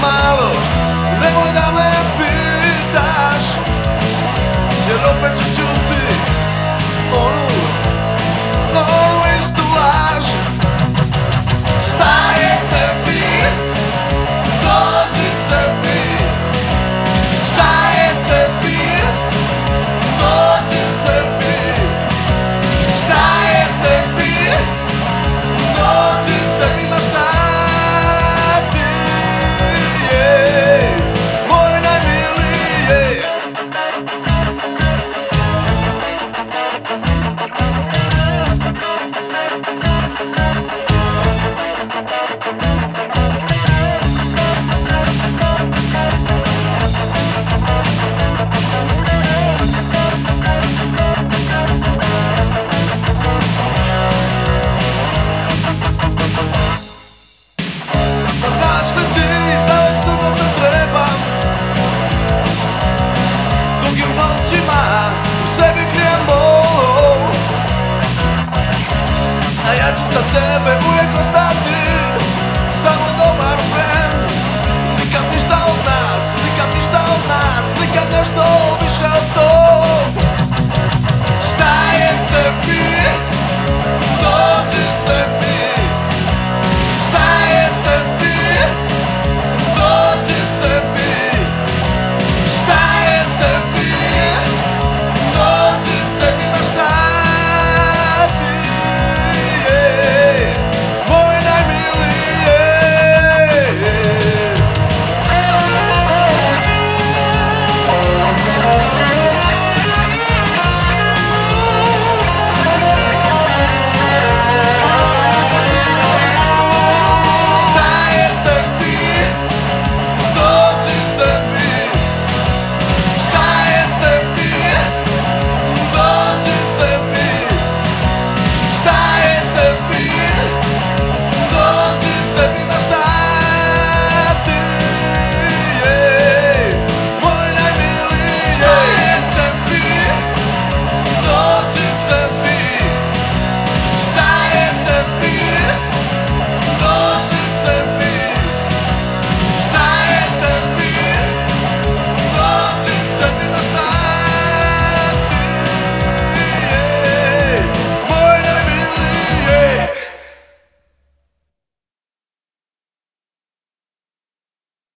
malo Nemoj da me そて